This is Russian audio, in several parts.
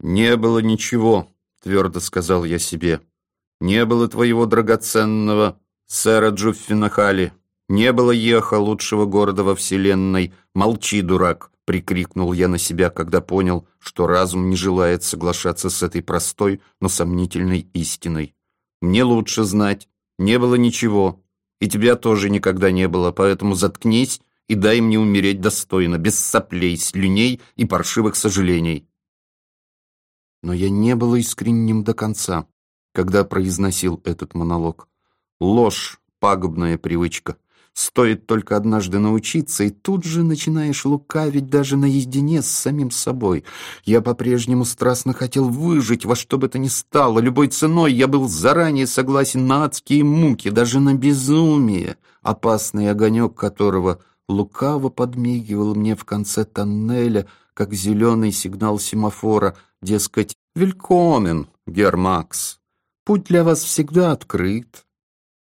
«Не было ничего», — твердо сказал я себе. «Не было твоего драгоценного сэра Джуффина Хали. Не было Еха, лучшего города во вселенной. Молчи, дурак!» — прикрикнул я на себя, когда понял, что разум не желает соглашаться с этой простой, но сомнительной истиной. «Мне лучше знать. Не было ничего. И тебя тоже никогда не было, поэтому заткнись и дай мне умереть достойно, без соплей, слюней и паршивых сожалений». Но я не был искренним до конца, когда произносил этот монолог. Ложь — пагубная привычка. Стоит только однажды научиться, и тут же начинаешь лукавить даже наедине с самим собой. Я по-прежнему страстно хотел выжить во что бы то ни стало. Любой ценой я был заранее согласен на адские муки, даже на безумие, опасный огонек которого лукаво подмигивал мне в конце тоннеля, как зеленый сигнал семафора, дескать, «Вилькомен, Гермакс, путь для вас всегда открыт».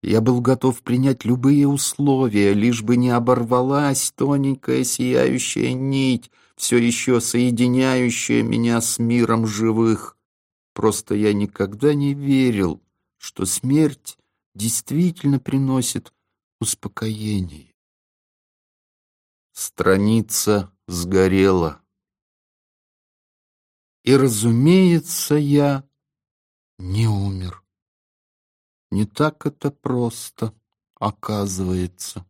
Я был готов принять любые условия, лишь бы не оборвалась тоненькая сияющая нить, все еще соединяющая меня с миром живых. Просто я никогда не верил, что смерть действительно приносит успокоение. Страница сгорела. И, разумеется, я не умер. Не так это просто, оказывается.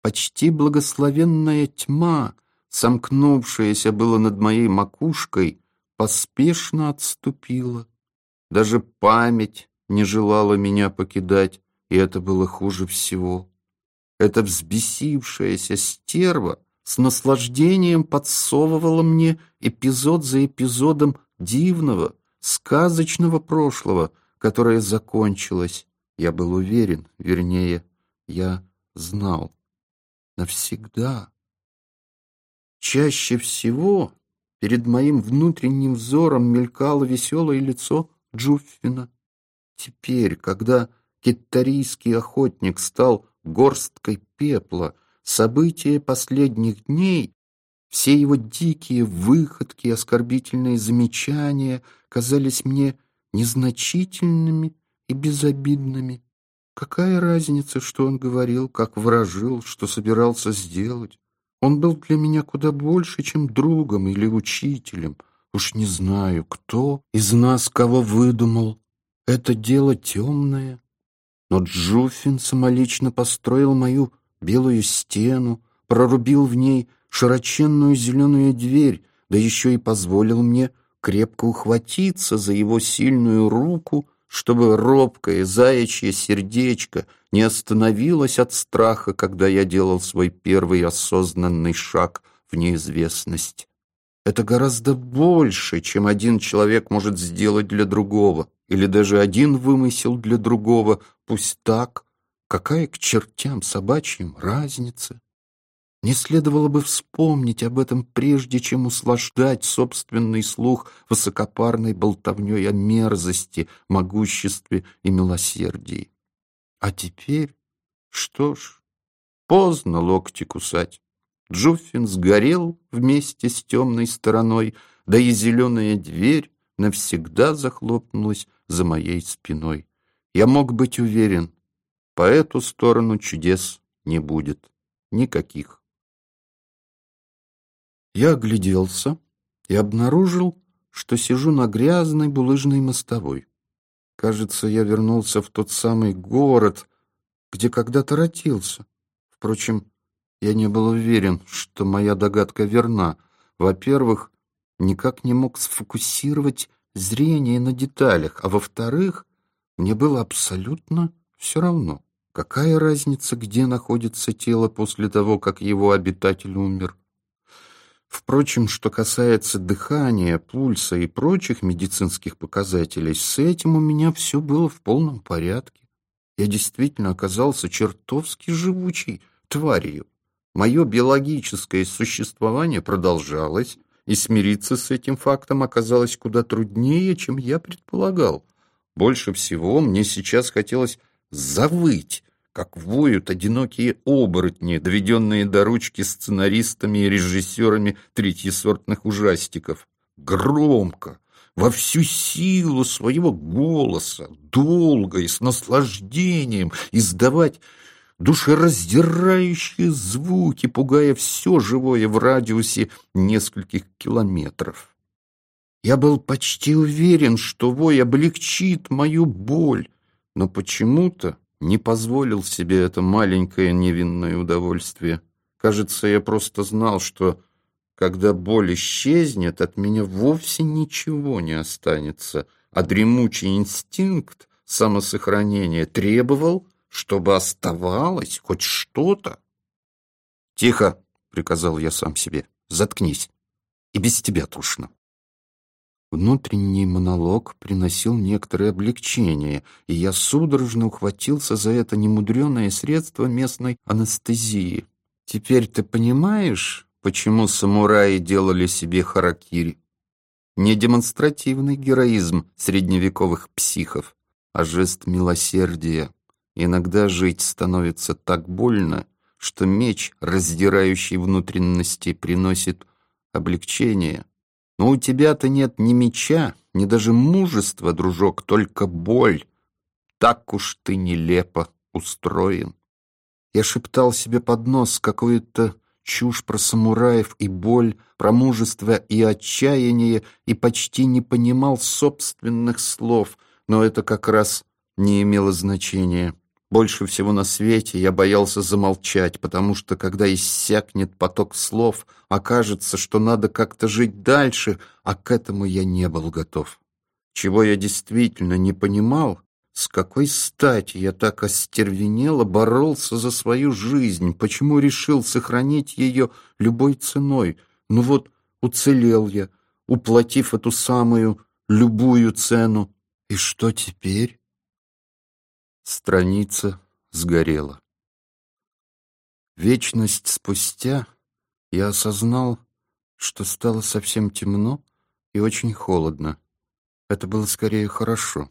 Почти благословенная тьма, сомкнувшаяся было над моей макушкой, поспешно отступила. Даже память не желала меня покидать, и это было хуже всего. Эта взбесившаяся стерва с наслаждением подсовывала мне эпизод за эпизодом дивного, сказочного прошлого, которое закончилось. Я был уверен, вернее, я знал. Навсегда. Чаще всего перед моим внутренним взором мелькало веселое лицо Джуффина. Теперь, когда китарийский охотник стал горсткой пепла, события последних дней, все его дикие выходки, оскорбительные замечания казались мне незначительными и безобидными. Какая разница, что он говорил, как выражил, что собирался сделать? Он был для меня куда больше, чем другом или учителем. Уж не знаю, кто из нас кого выдумал. Это дело темное. Но Джуффин самолично построил мою белую стену, прорубил в ней широченную зеленую дверь, да еще и позволил мне крепко ухватиться за его сильную руку, чтобы робкое заячье сердечко не остановилось от страха, когда я делал свой первый осознанный шаг в неизвестность. Это гораздо больше, чем один человек может сделать для другого, или даже один вымысел для другого, пусть так, Какая к чертям собачьим разница? Не следовало бы вспомнить об этом, прежде чем услаждать собственный слух высокопарной болтовней о мерзости, могуществе и милосердии. А теперь, что ж, поздно локти кусать. Джуффин сгорел вместе с темной стороной, да и зеленая дверь навсегда захлопнулась за моей спиной. Я мог быть уверен, по эту сторону чудес не будет. Никаких. Я огляделся и обнаружил, что сижу на грязной булыжной мостовой. Кажется, я вернулся в тот самый город, где когда-то родился. Впрочем, я не был уверен, что моя догадка верна. Во-первых, никак не мог сфокусировать зрение на деталях, а во-вторых, мне было абсолютно все равно. Какая разница, где находится тело после того, как его обитатель умер? Впрочем, что касается дыхания, пульса и прочих медицинских показателей, с этим у меня все было в полном порядке. Я действительно оказался чертовски живучей тварью. Мое биологическое существование продолжалось, и смириться с этим фактом оказалось куда труднее, чем я предполагал. Больше всего мне сейчас хотелось завыть, как воют одинокие оборотни, доведенные до ручки сценаристами и режиссерами третьесортных ужастиков. громко, во всю силу своего голоса, долго и с наслаждением издавать душераздирающие звуки, пугая все живое в радиусе нескольких километров. Я был почти уверен, что вой облегчит мою боль, но почему-то не позволил себе это маленькое невинное удовольствие. Кажется, я просто знал, что когда боль исчезнет, от меня вовсе ничего не останется, а дремучий инстинкт самосохранения требовал, чтобы оставалось хоть что-то. «Тихо!» — приказал я сам себе. «Заткнись! И без тебя тушно!» Внутренний монолог приносил некоторое облегчение, и я судорожно ухватился за это немудреное средство местной анестезии. «Теперь ты понимаешь, почему самураи делали себе харакири?» Не демонстративный героизм средневековых психов, а жест милосердия. Иногда жить становится так больно, что меч, раздирающий внутренности, приносит облегчение. Но у тебя-то нет ни меча, ни даже мужества, дружок, только боль. Так уж ты нелепо устроен. Я шептал себе под нос какую-то чушь про самураев и боль, про мужество и отчаяние, и почти не понимал собственных слов, но это как раз не имело значения. Больше всего на свете я боялся замолчать, потому что, когда иссякнет поток слов, окажется, что надо как-то жить дальше, а к этому я не был готов. Чего я действительно не понимал, с какой стати я так остервенело боролся за свою жизнь, почему решил сохранить ее любой ценой. Ну вот, уцелел я, уплатив эту самую любую цену. И что теперь? Страница сгорела. Вечность спустя я осознал, что стало совсем темно и очень холодно. Это было скорее хорошо.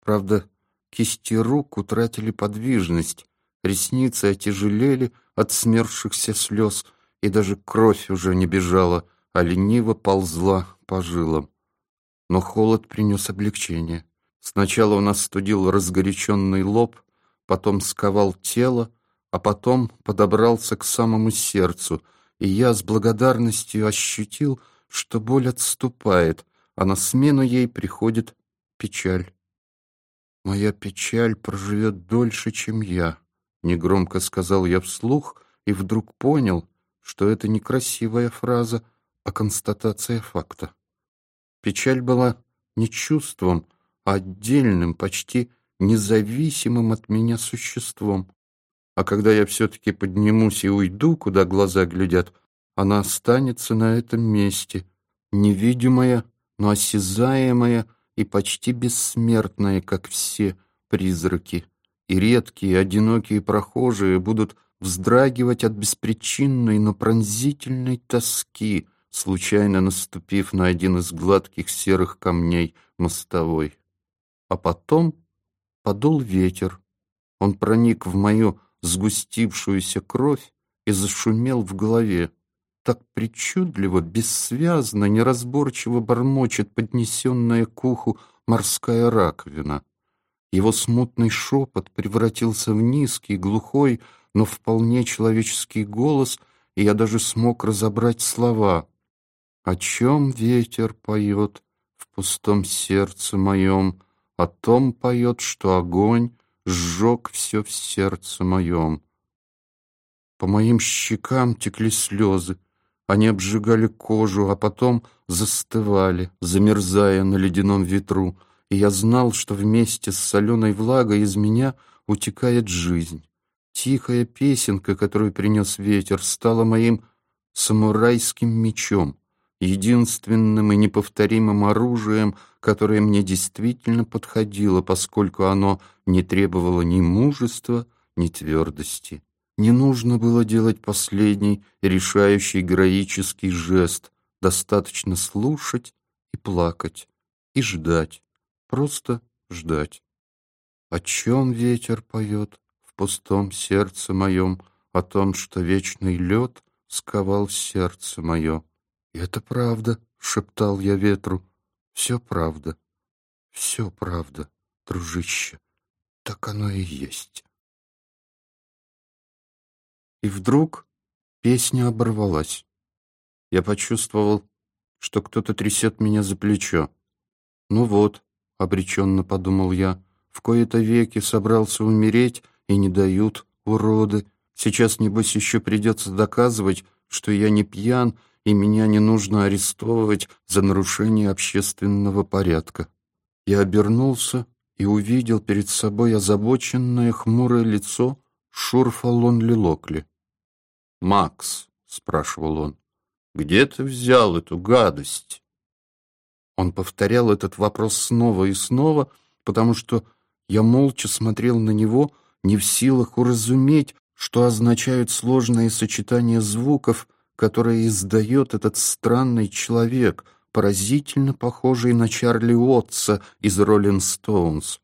Правда, кисти рук утратили подвижность, ресницы отяжелели от смерзшихся слез, и даже кровь уже не бежала, а лениво ползла по жилам. Но холод принес облегчение. Сначала он остудил разгоряченный лоб, потом сковал тело, а потом подобрался к самому сердцу, и я с благодарностью ощутил, что боль отступает, а на смену ей приходит печаль. «Моя печаль проживет дольше, чем я», — негромко сказал я вслух и вдруг понял, что это не красивая фраза, а констатация факта. Печаль была не чувством, отдельным, почти независимым от меня существом. А когда я все-таки поднимусь и уйду, куда глаза глядят, она останется на этом месте, невидимая, но осязаемая и почти бессмертная, как все призраки. И редкие, одинокие прохожие будут вздрагивать от беспричинной, но пронзительной тоски, случайно наступив на один из гладких серых камней мостовой. А потом подул ветер. Он проник в мою сгустившуюся кровь и зашумел в голове. Так причудливо, бессвязно, неразборчиво бормочет поднесенная к уху морская раковина. Его смутный шепот превратился в низкий, глухой, но вполне человеческий голос, и я даже смог разобрать слова. «О чем ветер поет в пустом сердце моем?» О том поет, что огонь сжег все в сердце моем. По моим щекам текли слезы, они обжигали кожу, а потом застывали, замерзая на ледяном ветру, и я знал, что вместе с соленой влагой из меня утекает жизнь. Тихая песенка, которую принес ветер, стала моим самурайским мечом единственным и неповторимым оружием, которое мне действительно подходило, поскольку оно не требовало ни мужества, ни твердости. Не нужно было делать последний, решающий героический жест. Достаточно слушать и плакать, и ждать, просто ждать. О чем ветер поет в пустом сердце моем, о том, что вечный лед сковал сердце мое? «Это правда», — шептал я ветру, все правда, все правда, дружище, так оно и есть. И вдруг песня оборвалась. Я почувствовал, что кто-то трясет меня за плечо. «Ну вот», — обреченно подумал я, — «в кои-то веки собрался умереть, и не дают, уроды. Сейчас, небось, еще придется доказывать, что я не пьян, и меня не нужно арестовывать за нарушение общественного порядка». Я обернулся и увидел перед собой озабоченное хмурое лицо Шурфа Лонли Локли. «Макс», — спрашивал он, — «где ты взял эту гадость?» Он повторял этот вопрос снова и снова, потому что я молча смотрел на него, не в силах уразуметь, что означают сложные сочетания звуков, которые издает этот странный человек, поразительно похожий на Чарли Уотса из «Роллинг Стоунс».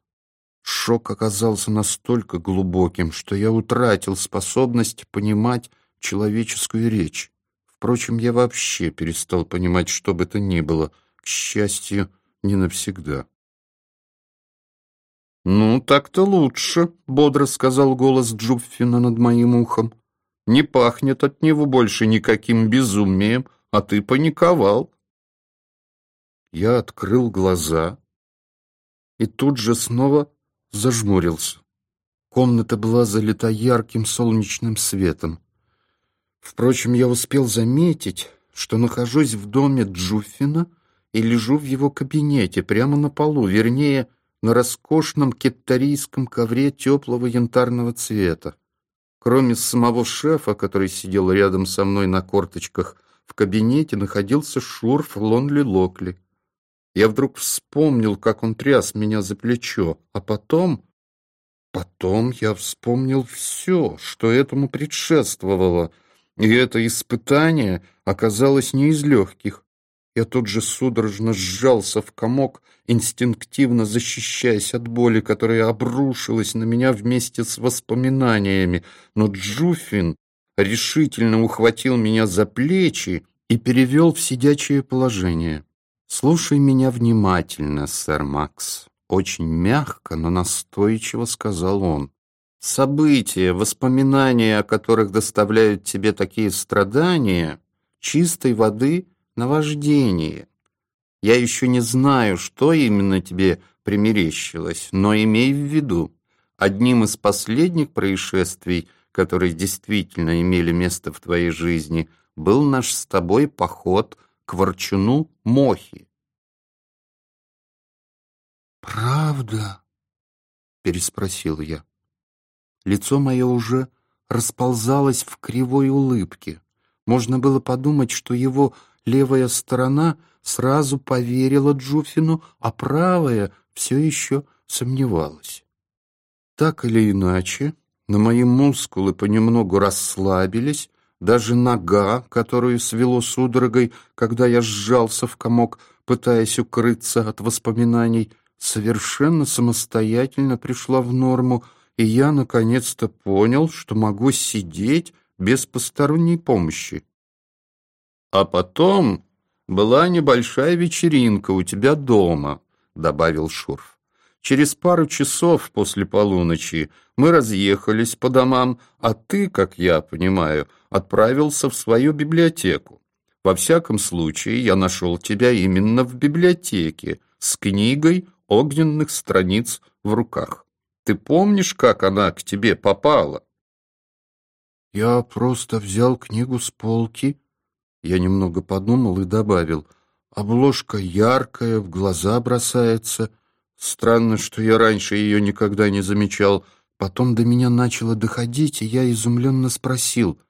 Шок оказался настолько глубоким, что я утратил способность понимать, человеческую речь. Впрочем, я вообще перестал понимать, что бы то ни было, к счастью, не навсегда. «Ну, так-то лучше», — бодро сказал голос Джуффина над моим ухом. «Не пахнет от него больше никаким безумием, а ты паниковал». Я открыл глаза и тут же снова зажмурился. Комната была залита ярким солнечным светом. Впрочем, я успел заметить, что нахожусь в доме Джуффина и лежу в его кабинете, прямо на полу, вернее, на роскошном кеттарийском ковре теплого янтарного цвета. Кроме самого шефа, который сидел рядом со мной на корточках, в кабинете находился Шурф Лонли Локли. Я вдруг вспомнил, как он тряс меня за плечо, а потом... Потом я вспомнил все, что этому предшествовало — и это испытание оказалось не из легких. Я тут же судорожно сжался в комок, инстинктивно защищаясь от боли, которая обрушилась на меня вместе с воспоминаниями. Но Джуфин решительно ухватил меня за плечи и перевел в сидячее положение. «Слушай меня внимательно, сэр Макс», — очень мягко, но настойчиво сказал он. События, воспоминания, о которых доставляют тебе такие страдания, чистой воды наваждение. Я еще не знаю, что именно тебе примерещилось, но имей в виду, одним из последних происшествий, которые действительно имели место в твоей жизни, был наш с тобой поход к ворчуну Мохи. «Правда?» — переспросил я. Лицо мое уже расползалось в кривой улыбке. Можно было подумать, что его левая сторона сразу поверила Джуфину, а правая все еще сомневалась. Так или иначе, на мои мускулы понемногу расслабились, даже нога, которую свело судорогой, когда я сжался в комок, пытаясь укрыться от воспоминаний, совершенно самостоятельно пришла в норму, и я наконец-то понял, что могу сидеть без посторонней помощи. А потом была небольшая вечеринка у тебя дома, добавил Шурф. Через пару часов после полуночи мы разъехались по домам, а ты, как я понимаю, отправился в свою библиотеку. Во всяком случае, я нашел тебя именно в библиотеке с книгой огненных страниц в руках. Ты помнишь, как она к тебе попала?» «Я просто взял книгу с полки». Я немного подумал и добавил. «Обложка яркая, в глаза бросается. Странно, что я раньше ее никогда не замечал. Потом до меня начало доходить, и я изумленно спросил.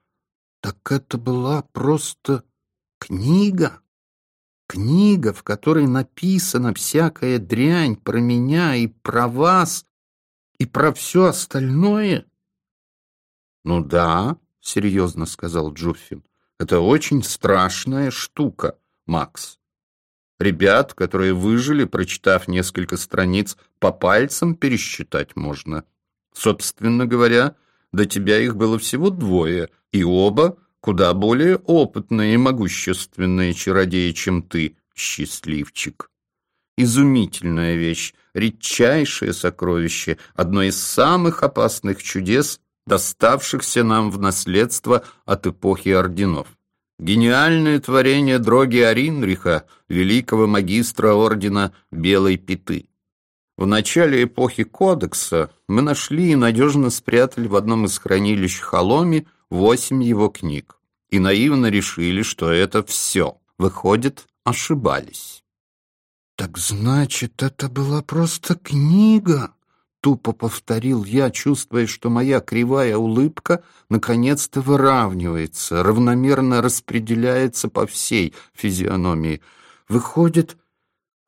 Так это была просто книга?» Книга, в которой написана всякая дрянь про меня и про вас, и про все остальное? Ну да, серьезно сказал Джуффин. Это очень страшная штука, Макс. Ребят, которые выжили, прочитав несколько страниц, по пальцам пересчитать можно. Собственно говоря, до тебя их было всего двое, и оба куда более опытные и могущественные чародеи, чем ты, счастливчик. Изумительная вещь, редчайшее сокровище, одно из самых опасных чудес, доставшихся нам в наследство от эпохи орденов. Гениальное творение Дроги Аринриха, великого магистра ордена Белой Пяты. В начале эпохи Кодекса мы нашли и надежно спрятали в одном из хранилищ Холоми восемь его книг и наивно решили, что это все. Выходит, ошибались. «Так значит, это была просто книга?» Тупо повторил я, чувствуя, что моя кривая улыбка наконец-то выравнивается, равномерно распределяется по всей физиономии. «Выходит,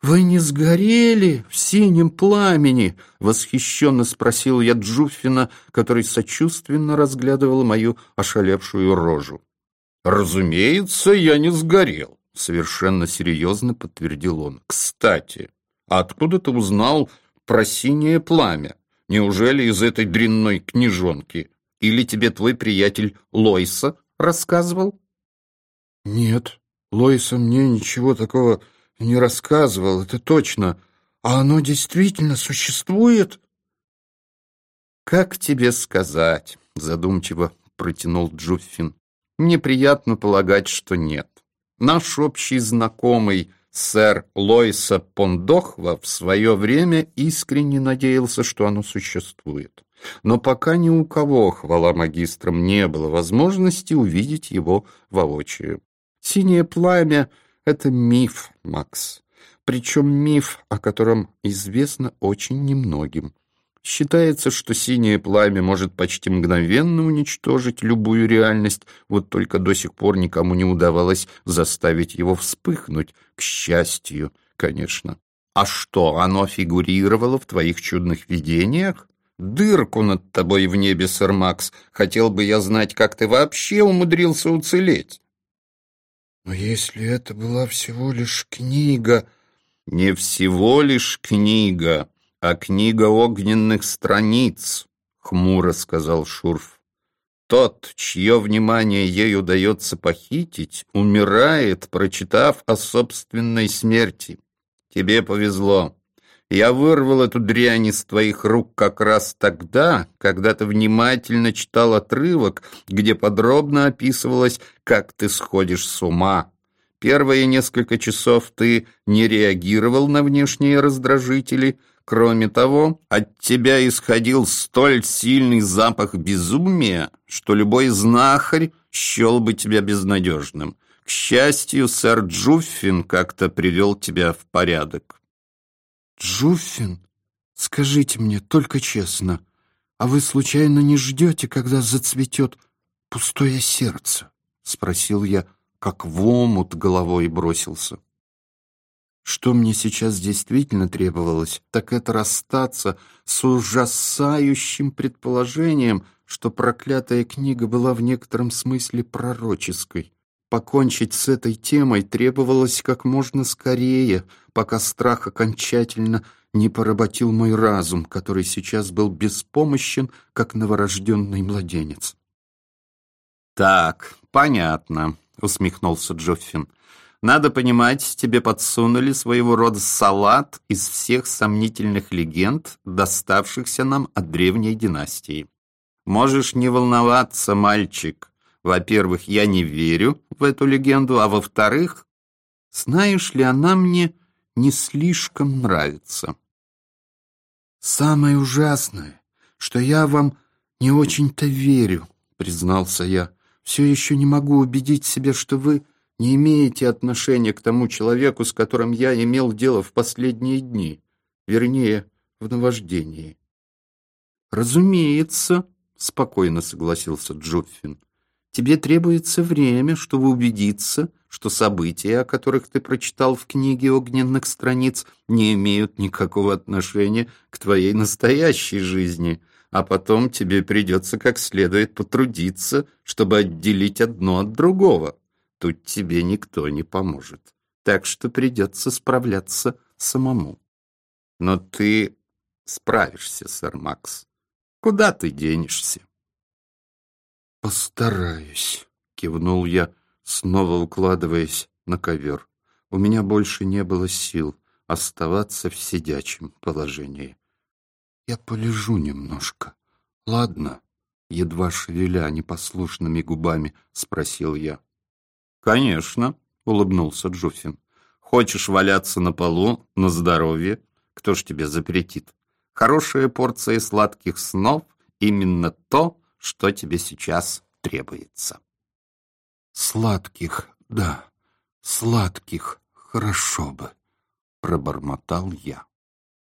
вы не сгорели в синем пламени?» — восхищенно спросил я Джуффина, который сочувственно разглядывал мою ошалевшую рожу. «Разумеется, я не сгорел», — совершенно серьезно подтвердил он. «Кстати, откуда ты узнал про синее пламя? Неужели из этой дрянной книжонки? Или тебе твой приятель Лойса рассказывал?» «Нет, Лойса мне ничего такого не рассказывал, это точно. А оно действительно существует?» «Как тебе сказать?» — задумчиво протянул Джуффин. Мне приятно полагать, что нет. Наш общий знакомый сэр Лойса Пондохва в свое время искренне надеялся, что оно существует. Но пока ни у кого, хвала магистрам, не было возможности увидеть его воочию. Синее пламя — это миф, Макс. Причем миф, о котором известно очень немногим. Считается, что синее пламя может почти мгновенно уничтожить любую реальность, вот только до сих пор никому не удавалось заставить его вспыхнуть, к счастью, конечно. А что, оно фигурировало в твоих чудных видениях? Дырку над тобой в небе, сэр Макс. Хотел бы я знать, как ты вообще умудрился уцелеть. Но если это была всего лишь книга... Не всего лишь книга, а книга огненных страниц, — хмуро сказал Шурф. Тот, чье внимание ей удается похитить, умирает, прочитав о собственной смерти. Тебе повезло. Я вырвал эту дрянь из твоих рук как раз тогда, когда ты внимательно читал отрывок, где подробно описывалось, как ты сходишь с ума. Первые несколько часов ты не реагировал на внешние раздражители — Кроме того, от тебя исходил столь сильный запах безумия, что любой знахарь счел бы тебя безнадежным. К счастью, сэр Джуффин как-то привел тебя в порядок. Джуффин? Скажите мне только честно, а вы случайно не ждете, когда зацветет пустое сердце? Спросил я, как в омут головой бросился. Что мне сейчас действительно требовалось, так это расстаться с ужасающим предположением, что проклятая книга была в некотором смысле пророческой. Покончить с этой темой требовалось как можно скорее, пока страх окончательно не поработил мой разум, который сейчас был беспомощен, как новорожденный младенец. «Так, понятно», — усмехнулся Джоффин. Надо понимать, тебе подсунули своего рода салат из всех сомнительных легенд, доставшихся нам от древней династии. Можешь не волноваться, мальчик. Во-первых, я не верю в эту легенду, а во-вторых, знаешь ли, она мне не слишком нравится. Самое ужасное, что я вам не очень-то верю, признался я. Все еще не могу убедить себя, что вы не имеете отношения к тому человеку, с которым я имел дело в последние дни, вернее, в наваждении. «Разумеется», — спокойно согласился Джуффин. «Тебе требуется время, чтобы убедиться, что события, о которых ты прочитал в книге огненных страниц, не имеют никакого отношения к твоей настоящей жизни, а потом тебе придется как следует потрудиться, чтобы отделить одно от другого». Тут тебе никто не поможет, так что придется справляться самому. Но ты справишься, сэр Макс. Куда ты денешься? «Постараюсь», — кивнул я, снова укладываясь на ковер. У меня больше не было сил оставаться в сидячем положении. «Я полежу немножко. Ладно?» Едва шевеля непослушными губами, спросил я. «Конечно», — улыбнулся Джуфин. «Хочешь валяться на полу, на здоровье? Кто ж тебе запретит? Хорошая порция сладких снов — именно то, что тебе сейчас требуется». «Сладких, да, сладких, хорошо бы», — пробормотал я.